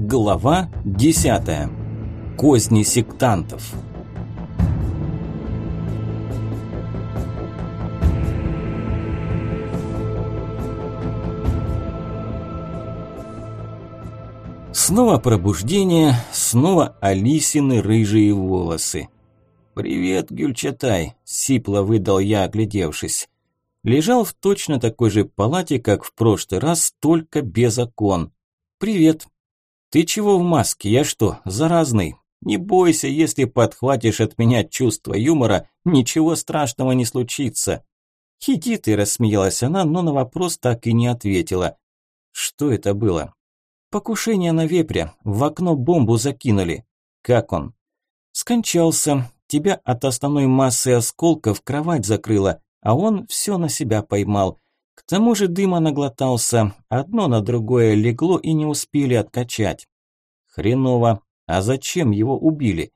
Глава 10. Козни сектантов. Снова пробуждение, снова Алисины рыжие волосы. «Привет, Гюльчатай», – сипло выдал я, оглядевшись. Лежал в точно такой же палате, как в прошлый раз, только без окон. «Привет». «Ты чего в маске? Я что, заразный? Не бойся, если подхватишь от меня чувство юмора, ничего страшного не случится». «Иди ты», – рассмеялась она, но на вопрос так и не ответила. «Что это было?» «Покушение на вепря. В окно бомбу закинули». «Как он?» «Скончался. Тебя от основной массы осколков кровать закрыла, а он все на себя поймал». К тому же дыма наглотался, одно на другое легло и не успели откачать. Хреново. А зачем его убили?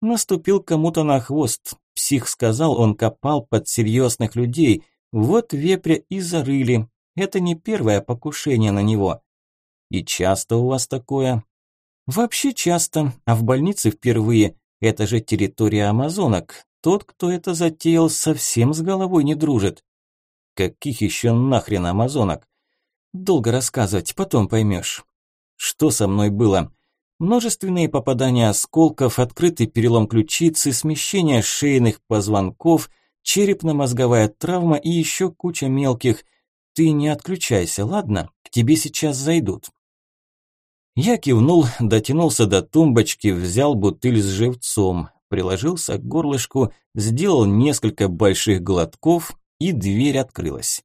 Наступил кому-то на хвост. Псих сказал, он копал под серьезных людей. Вот вепря и зарыли. Это не первое покушение на него. И часто у вас такое? Вообще часто, а в больнице впервые. Это же территория амазонок. Тот, кто это затеял, совсем с головой не дружит. Каких еще нахрен амазонок? Долго рассказывать, потом поймешь. Что со мной было? Множественные попадания осколков, открытый перелом ключицы, смещение шейных позвонков, черепно-мозговая травма и еще куча мелких. Ты не отключайся, ладно? К тебе сейчас зайдут. Я кивнул, дотянулся до тумбочки, взял бутыль с живцом, приложился к горлышку, сделал несколько больших глотков и дверь открылась.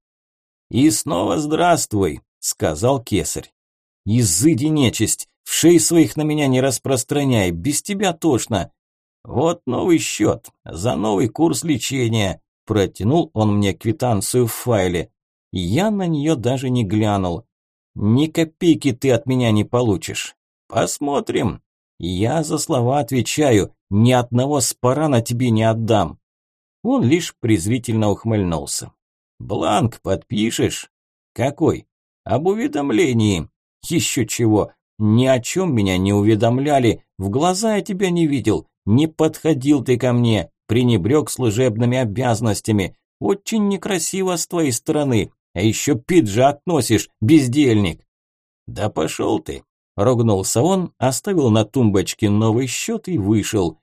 «И снова здравствуй», – сказал кесарь. «Изыди нечисть, в шеи своих на меня не распространяй, без тебя тошно». «Вот новый счет, за новый курс лечения», – протянул он мне квитанцию в файле. Я на нее даже не глянул. «Ни копейки ты от меня не получишь. Посмотрим. Я за слова отвечаю, ни одного спора тебе не отдам». Он лишь презрительно ухмыльнулся. «Бланк подпишешь?» «Какой?» «Об уведомлении». «Еще чего. Ни о чем меня не уведомляли. В глаза я тебя не видел. Не подходил ты ко мне. Пренебрег служебными обязанностями. Очень некрасиво с твоей стороны. А еще пиджак носишь, бездельник». «Да пошел ты!» – ругнулся он, оставил на тумбочке новый счет и вышел.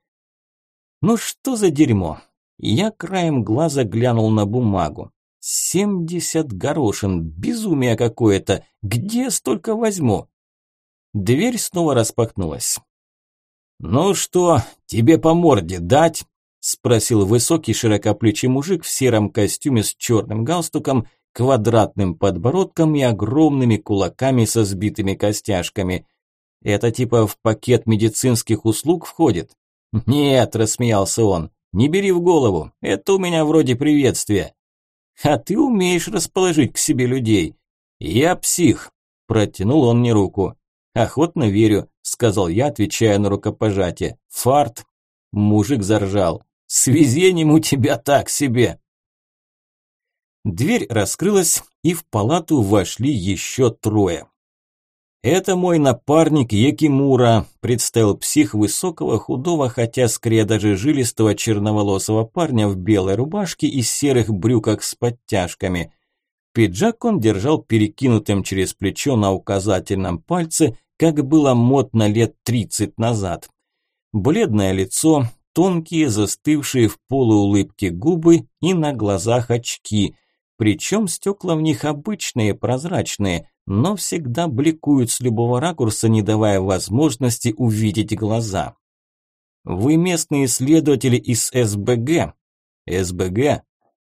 «Ну что за дерьмо? Я краем глаза глянул на бумагу. Семьдесят горошин, безумие какое-то. Где столько возьму? Дверь снова распахнулась. «Ну что, тебе по морде дать?» – спросил высокий широкоплечий мужик в сером костюме с черным галстуком, квадратным подбородком и огромными кулаками со сбитыми костяшками. «Это типа в пакет медицинских услуг входит?» «Нет», – рассмеялся он, не бери в голову, это у меня вроде приветствия. А ты умеешь расположить к себе людей. Я псих, протянул он мне руку. Охотно верю, сказал я, отвечая на рукопожатие. Фарт. Мужик заржал. С везением у тебя так себе. Дверь раскрылась, и в палату вошли еще трое. «Это мой напарник Якимура», – представил псих высокого, худого, хотя скорее даже жилистого черноволосого парня в белой рубашке и серых брюках с подтяжками. Пиджак он держал перекинутым через плечо на указательном пальце, как было модно лет тридцать назад. Бледное лицо, тонкие, застывшие в полуулыбке губы и на глазах очки, причем стекла в них обычные, прозрачные – но всегда бликуют с любого ракурса, не давая возможности увидеть глаза. Вы местные исследователи из СБГ? СБГ?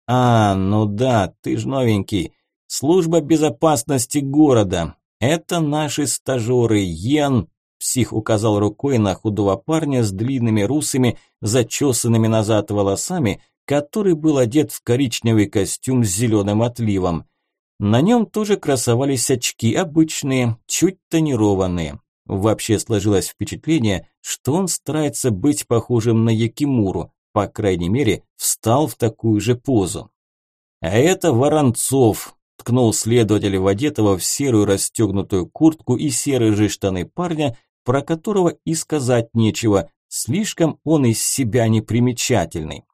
А, ну да, ты ж новенький. Служба безопасности города. Это наши стажеры, Йен, псих указал рукой на худого парня с длинными русыми, зачесанными назад волосами, который был одет в коричневый костюм с зеленым отливом. На нем тоже красовались очки, обычные, чуть тонированные. Вообще сложилось впечатление, что он старается быть похожим на Якимуру, по крайней мере, встал в такую же позу. А это Воронцов, ткнул следователя Водетова в серую расстегнутую куртку и серые же штаны парня, про которого и сказать нечего, слишком он из себя непримечательный.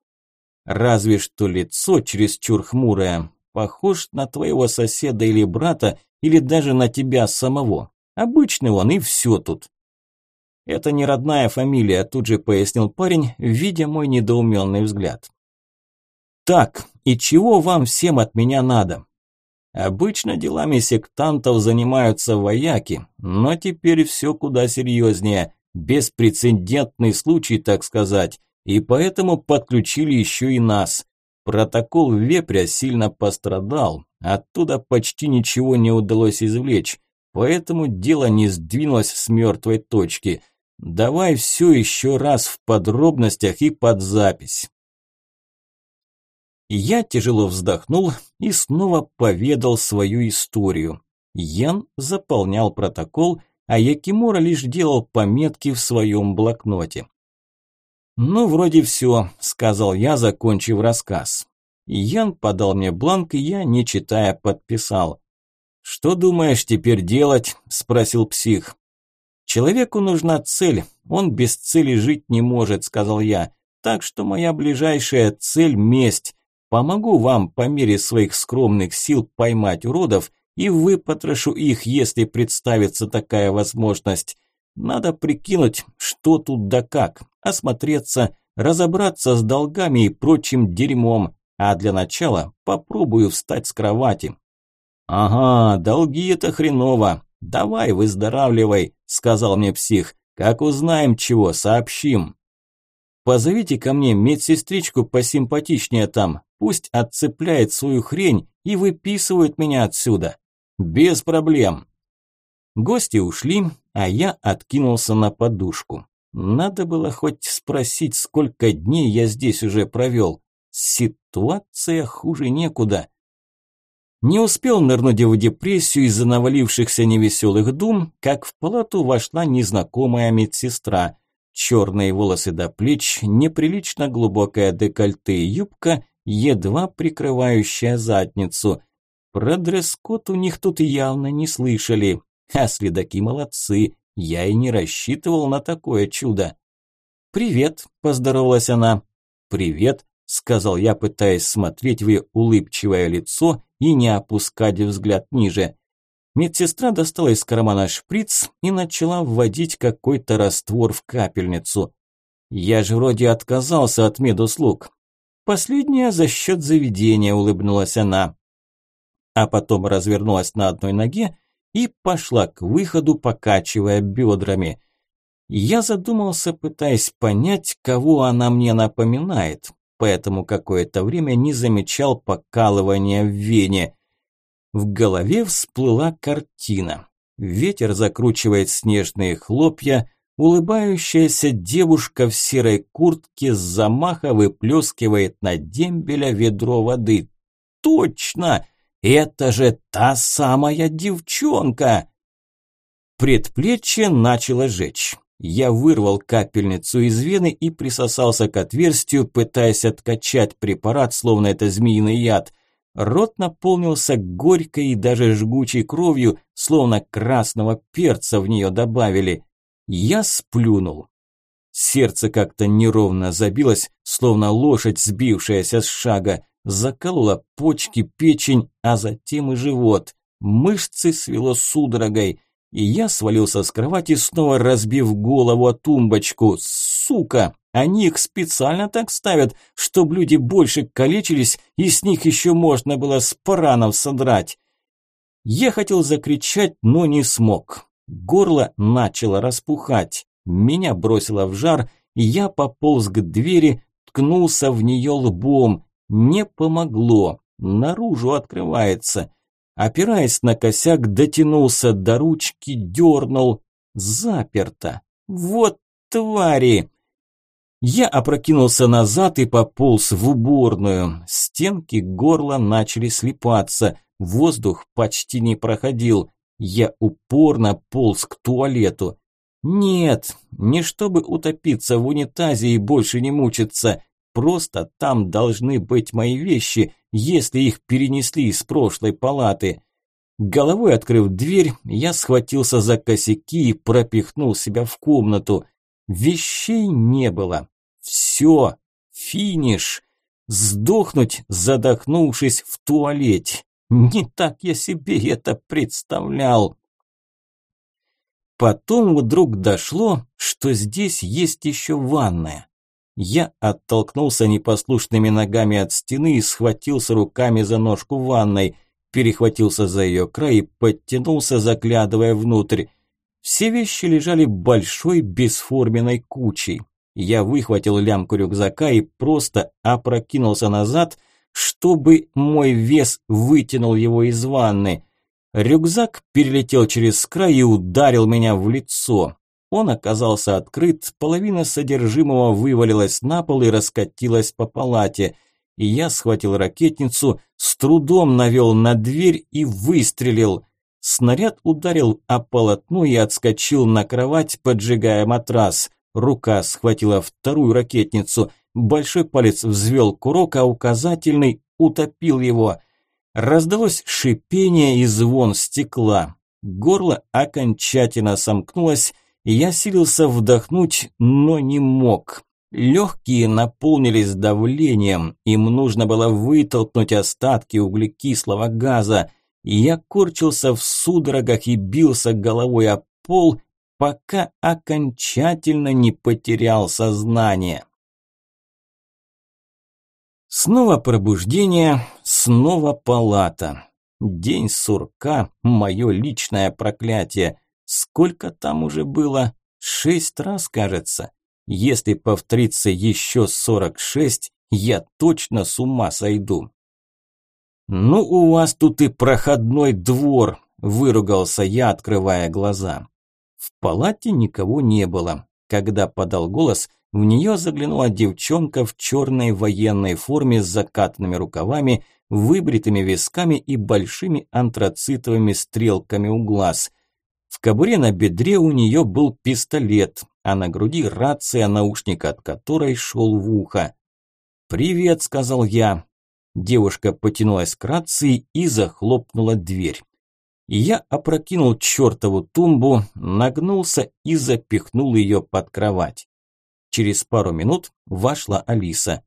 Разве что лицо чересчур хмурое, похож на твоего соседа или брата, или даже на тебя самого. Обычный он и все тут. Это не родная фамилия, тут же пояснил парень, видя мой недоуменный взгляд. Так, и чего вам всем от меня надо? Обычно делами сектантов занимаются вояки, но теперь все куда серьезнее, беспрецедентный случай, так сказать, и поэтому подключили еще и нас. Протокол Вепря сильно пострадал, оттуда почти ничего не удалось извлечь, поэтому дело не сдвинулось с мертвой точки – Давай все еще раз в подробностях и под запись. Я тяжело вздохнул и снова поведал свою историю. Ян заполнял протокол, а Якимура лишь делал пометки в своем блокноте. «Ну, вроде все», – сказал я, закончив рассказ. Ян подал мне бланк, и я, не читая, подписал. «Что думаешь теперь делать?» – спросил псих. «Человеку нужна цель, он без цели жить не может», – сказал я. «Так что моя ближайшая цель – месть. Помогу вам по мере своих скромных сил поймать уродов и выпотрошу их, если представится такая возможность. Надо прикинуть, что тут да как, осмотреться, разобраться с долгами и прочим дерьмом, а для начала попробую встать с кровати». «Ага, долги это хреново. «Давай, выздоравливай», – сказал мне псих. «Как узнаем чего, сообщим». «Позовите ко мне медсестричку посимпатичнее там, пусть отцепляет свою хрень и выписывают меня отсюда. Без проблем». Гости ушли, а я откинулся на подушку. Надо было хоть спросить, сколько дней я здесь уже провел. Ситуация хуже некуда. Не успел нырнуть в депрессию из-за навалившихся невеселых дум, как в палату вошла незнакомая медсестра. Черные волосы до плеч, неприлично глубокая декольте и юбка, едва прикрывающая задницу. Про дресс-код у них тут явно не слышали. А следаки молодцы, я и не рассчитывал на такое чудо. «Привет», – поздоровалась она. «Привет», – сказал я, пытаясь смотреть в ее улыбчивое лицо и не опускать взгляд ниже. Медсестра достала из кармана шприц и начала вводить какой-то раствор в капельницу. Я же вроде отказался от медуслуг. Последняя за счет заведения, улыбнулась она. А потом развернулась на одной ноге и пошла к выходу, покачивая бедрами. Я задумался, пытаясь понять, кого она мне напоминает поэтому какое-то время не замечал покалывания в вене. В голове всплыла картина. Ветер закручивает снежные хлопья, улыбающаяся девушка в серой куртке с замаха выплескивает на дембеля ведро воды. Точно! Это же та самая девчонка! Предплечье начало жечь. Я вырвал капельницу из вены и присосался к отверстию, пытаясь откачать препарат, словно это змеиный яд. Рот наполнился горькой и даже жгучей кровью, словно красного перца в нее добавили. Я сплюнул. Сердце как-то неровно забилось, словно лошадь, сбившаяся с шага. Заколола почки, печень, а затем и живот. Мышцы свело судорогой и я свалился с кровати, снова разбив голову о тумбочку. Сука! Они их специально так ставят, чтобы люди больше калечились, и с них еще можно было спаранов содрать. Я хотел закричать, но не смог. Горло начало распухать. Меня бросило в жар, и я пополз к двери, ткнулся в нее лбом. Не помогло. Наружу открывается. Опираясь на косяк, дотянулся до ручки, дернул. Заперто. Вот твари! Я опрокинулся назад и пополз в уборную. Стенки горла начали слипаться. Воздух почти не проходил. Я упорно полз к туалету. Нет, не чтобы утопиться в унитазе и больше не мучиться. Просто там должны быть мои вещи, если их перенесли из прошлой палаты. Головой открыв дверь, я схватился за косяки и пропихнул себя в комнату. Вещей не было. Все, финиш. Сдохнуть, задохнувшись в туалете. Не так я себе это представлял. Потом вдруг дошло, что здесь есть еще ванная. Я оттолкнулся непослушными ногами от стены и схватился руками за ножку ванной, перехватился за ее край и подтянулся, заглядывая внутрь. Все вещи лежали большой бесформенной кучей. Я выхватил лямку рюкзака и просто опрокинулся назад, чтобы мой вес вытянул его из ванны. Рюкзак перелетел через край и ударил меня в лицо. Он оказался открыт, половина содержимого вывалилась на пол и раскатилась по палате. И я схватил ракетницу, с трудом навел на дверь и выстрелил. Снаряд ударил о полотно и отскочил на кровать, поджигая матрас. Рука схватила вторую ракетницу. Большой палец взвел курок, а указательный утопил его. Раздалось шипение и звон стекла. Горло окончательно сомкнулось, я силился вдохнуть, но не мог. Легкие наполнились давлением, им нужно было вытолкнуть остатки углекислого газа. Я корчился в судорогах и бился головой о пол, пока окончательно не потерял сознание. Снова пробуждение, снова палата. День сурка – мое личное проклятие – Сколько там уже было? Шесть раз, кажется. Если повторится еще сорок шесть, я точно с ума сойду. «Ну, у вас тут и проходной двор», – выругался я, открывая глаза. В палате никого не было. Когда подал голос, в нее заглянула девчонка в черной военной форме с закатанными рукавами, выбритыми висками и большими антрацитовыми стрелками у глаз. В кобуре на бедре у нее был пистолет, а на груди рация, наушник от которой шел в ухо. «Привет», – сказал я. Девушка потянулась к рации и захлопнула дверь. Я опрокинул чертову тумбу, нагнулся и запихнул ее под кровать. Через пару минут вошла Алиса.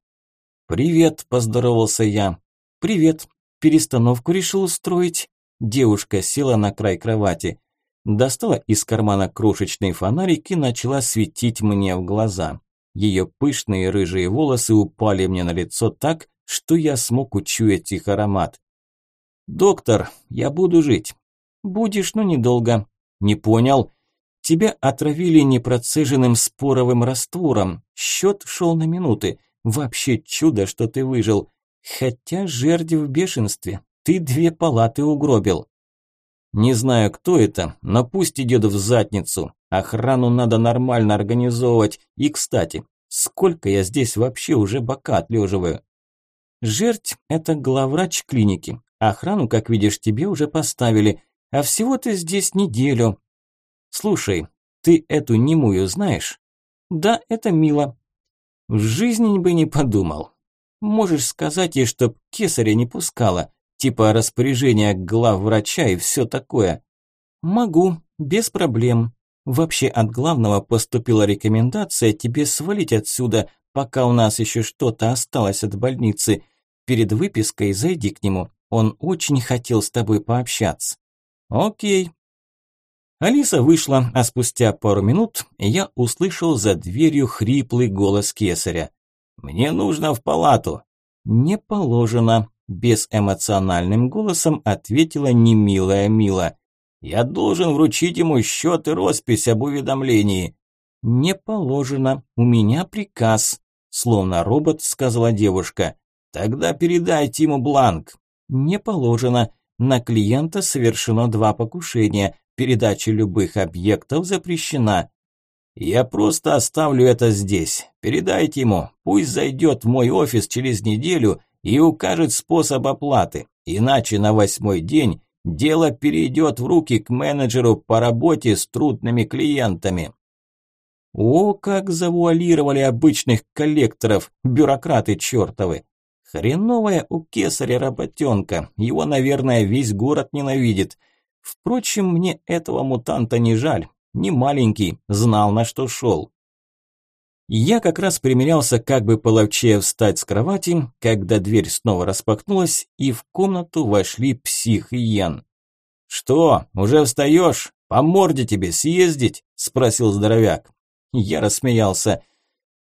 «Привет», – поздоровался я. «Привет. Перестановку решил устроить?» Девушка села на край кровати достала из кармана крошечный фонарик и начала светить мне в глаза. Ее пышные рыжие волосы упали мне на лицо так, что я смог учуять их аромат. «Доктор, я буду жить». «Будешь, но недолго». «Не понял». «Тебя отравили непроцеженным споровым раствором. Счет шел на минуты. Вообще чудо, что ты выжил. Хотя жерди в бешенстве. Ты две палаты угробил». Не знаю, кто это, но пусть идет в задницу. Охрану надо нормально организовывать. И, кстати, сколько я здесь вообще уже бока отлеживаю? Жерть – это главврач клиники. Охрану, как видишь, тебе уже поставили. А всего ты здесь неделю. Слушай, ты эту немую знаешь? Да, это мило. В жизни бы не подумал. Можешь сказать ей, чтоб кесаря не пускала типа распоряжения главврача и все такое. Могу, без проблем. Вообще от главного поступила рекомендация тебе свалить отсюда, пока у нас еще что-то осталось от больницы. Перед выпиской зайди к нему. Он очень хотел с тобой пообщаться. Окей. Алиса вышла, а спустя пару минут я услышал за дверью хриплый голос кесаря. «Мне нужно в палату». «Не положено», Безэмоциональным голосом ответила немилая Мила. «Я должен вручить ему счет и роспись об уведомлении». «Не положено. У меня приказ», – словно робот сказала девушка. «Тогда передайте ему бланк». «Не положено. На клиента совершено два покушения. Передача любых объектов запрещена». «Я просто оставлю это здесь. Передайте ему. Пусть зайдет в мой офис через неделю и укажет способ оплаты, иначе на восьмой день дело перейдет в руки к менеджеру по работе с трудными клиентами. О, как завуалировали обычных коллекторов, бюрократы чертовы! Хреновая у кесаря работенка, его, наверное, весь город ненавидит. Впрочем, мне этого мутанта не жаль, не маленький, знал на что шел. Я как раз примерялся, как бы половчее встать с кровати, когда дверь снова распахнулась, и в комнату вошли псих и Ян. «Что, уже встаешь? По морде тебе съездить?» – спросил здоровяк. Я рассмеялся.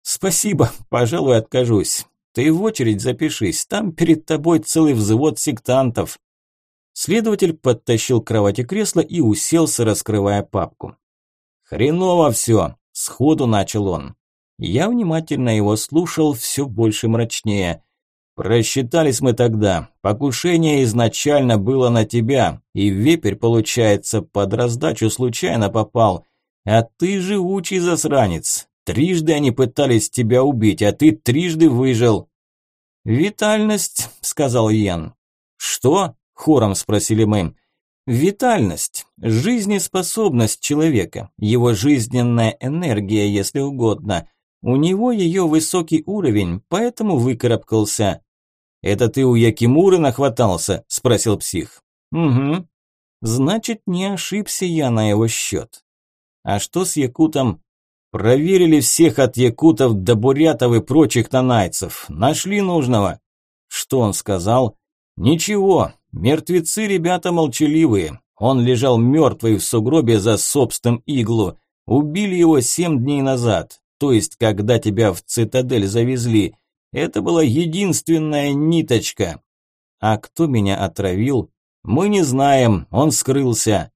«Спасибо, пожалуй, откажусь. Ты в очередь запишись, там перед тобой целый взвод сектантов». Следователь подтащил к кровати кресло и уселся, раскрывая папку. «Хреново все!» – сходу начал он. Я внимательно его слушал, все больше мрачнее. «Просчитались мы тогда. Покушение изначально было на тебя, и вепрь, получается, под раздачу случайно попал. А ты живучий засранец. Трижды они пытались тебя убить, а ты трижды выжил». «Витальность», – сказал Йен. «Что?» – хором спросили мы. «Витальность, жизнеспособность человека, его жизненная энергия, если угодно». У него ее высокий уровень, поэтому выкарабкался. «Это ты у Якимуры нахватался?» – спросил псих. «Угу. Значит, не ошибся я на его счет. А что с Якутом? Проверили всех от якутов до бурятов и прочих нанайцев. Нашли нужного. Что он сказал? Ничего, мертвецы ребята молчаливые. Он лежал мертвый в сугробе за собственным иглу. Убили его семь дней назад то есть когда тебя в цитадель завезли. Это была единственная ниточка. А кто меня отравил? Мы не знаем, он скрылся.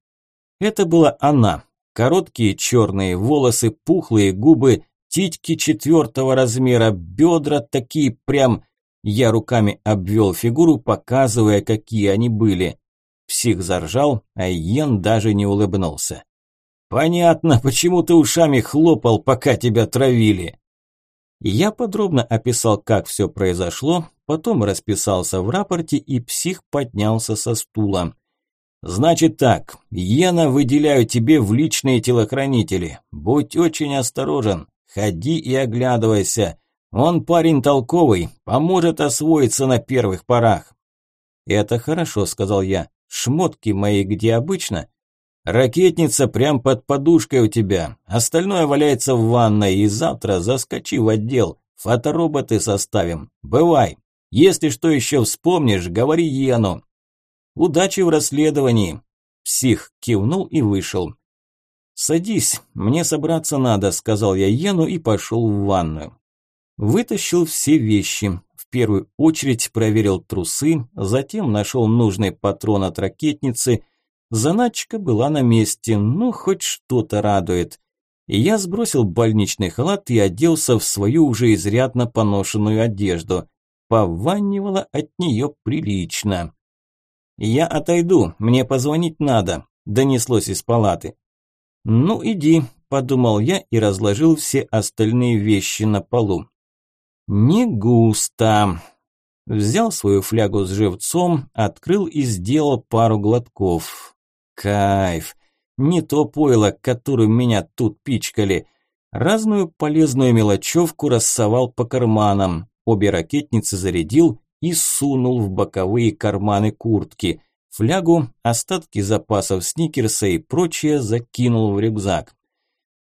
Это была она. Короткие черные волосы, пухлые губы, титьки четвертого размера, бедра такие прям... Я руками обвел фигуру, показывая, какие они были. Псих заржал, а Йен даже не улыбнулся. «Понятно, почему ты ушами хлопал, пока тебя травили». Я подробно описал, как все произошло, потом расписался в рапорте, и псих поднялся со стула. «Значит так, Йена выделяю тебе в личные телохранители. Будь очень осторожен, ходи и оглядывайся. Он парень толковый, поможет освоиться на первых порах». «Это хорошо», – сказал я. «Шмотки мои где обычно?» Ракетница прям под подушкой у тебя. Остальное валяется в ванной, и завтра заскочи в отдел. Фотороботы составим. Бывай. Если что еще вспомнишь, говори Йену. Удачи в расследовании. Псих кивнул и вышел. «Садись, мне собраться надо», – сказал я Йену и пошел в ванную. Вытащил все вещи. В первую очередь проверил трусы, затем нашел нужный патрон от ракетницы – Заначка была на месте, ну хоть что-то радует. я сбросил больничный халат и оделся в свою уже изрядно поношенную одежду. Пованивало от нее прилично. «Я отойду, мне позвонить надо», – донеслось из палаты. «Ну иди», – подумал я и разложил все остальные вещи на полу. «Не густо». Взял свою флягу с живцом, открыл и сделал пару глотков. Кайф. Не то пойло, которым меня тут пичкали. Разную полезную мелочевку рассовал по карманам. Обе ракетницы зарядил и сунул в боковые карманы куртки. Флягу, остатки запасов сникерса и прочее закинул в рюкзак.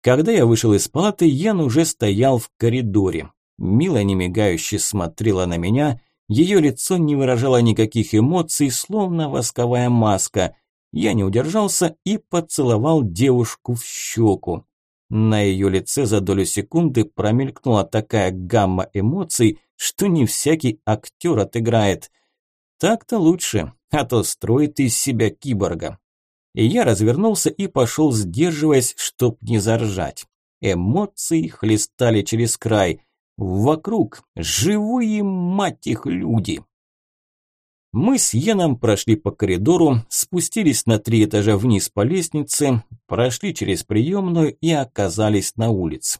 Когда я вышел из палаты, Ян уже стоял в коридоре. Мила немигающе смотрела на меня, ее лицо не выражало никаких эмоций, словно восковая маска. Я не удержался и поцеловал девушку в щеку. На ее лице за долю секунды промелькнула такая гамма эмоций, что не всякий актер отыграет. Так-то лучше, а то строит из себя киборга. И я развернулся и пошел, сдерживаясь, чтоб не заржать. Эмоции хлестали через край. Вокруг живые, мать их, люди. Мы с Йеном прошли по коридору, спустились на три этажа вниз по лестнице, прошли через приемную и оказались на улице.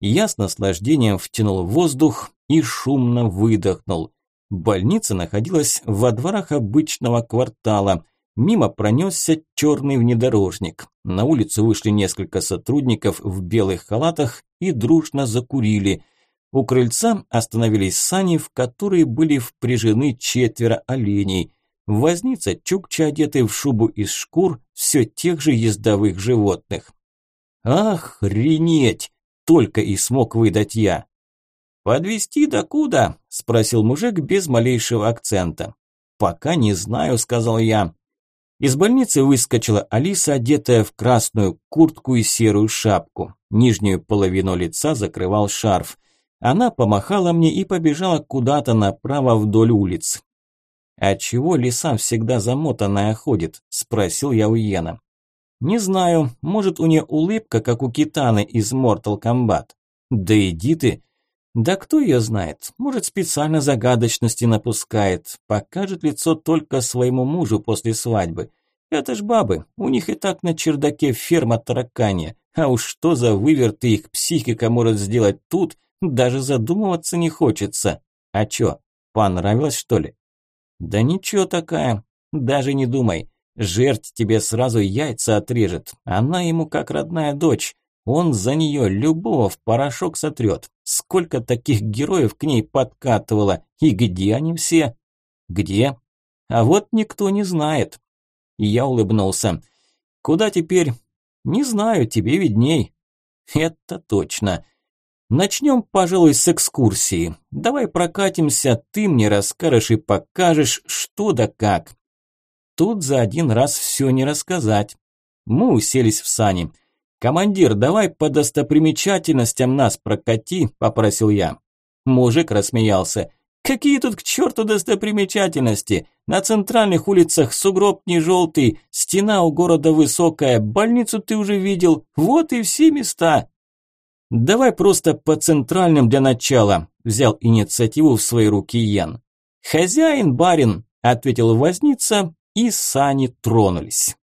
Я с наслаждением втянул воздух и шумно выдохнул. Больница находилась во дворах обычного квартала. Мимо пронесся черный внедорожник. На улицу вышли несколько сотрудников в белых халатах и дружно закурили. У крыльца остановились сани, в которые были впряжены четверо оленей. Возница Чукча, одетый в шубу из шкур, все тех же ездовых животных. «Охренеть!» – только и смог выдать я. «Подвезти до куда?» – спросил мужик без малейшего акцента. «Пока не знаю», – сказал я. Из больницы выскочила Алиса, одетая в красную куртку и серую шапку. Нижнюю половину лица закрывал шарф. Она помахала мне и побежала куда-то направо вдоль улиц. «А чего лиса всегда замотанная ходит?» – спросил я у Йена. «Не знаю, может у нее улыбка, как у Китаны из Mortal Kombat». «Да иди ты!» «Да кто ее знает? Может, специально загадочности напускает. Покажет лицо только своему мужу после свадьбы. Это ж бабы, у них и так на чердаке ферма тараканья. А уж что за выверты их психика может сделать тут, даже задумываться не хочется. А чё, понравилось что ли? Да ничего такая, даже не думай. Жерть тебе сразу яйца отрежет. Она ему как родная дочь. Он за нее любого в порошок сотрет. Сколько таких героев к ней подкатывало, и где они все? Где? А вот никто не знает. Я улыбнулся. Куда теперь? Не знаю, тебе видней. Это точно. Начнем, пожалуй, с экскурсии. Давай прокатимся, ты мне расскажешь и покажешь, что да как. Тут за один раз все не рассказать. Мы уселись в сани. «Командир, давай по достопримечательностям нас прокати», – попросил я. Мужик рассмеялся. «Какие тут к черту достопримечательности? На центральных улицах сугроб не желтый, стена у города высокая, больницу ты уже видел, вот и все места». «Давай просто по центральным для начала», – взял инициативу в свои руки Ян. «Хозяин, барин», – ответил возница, и сани тронулись.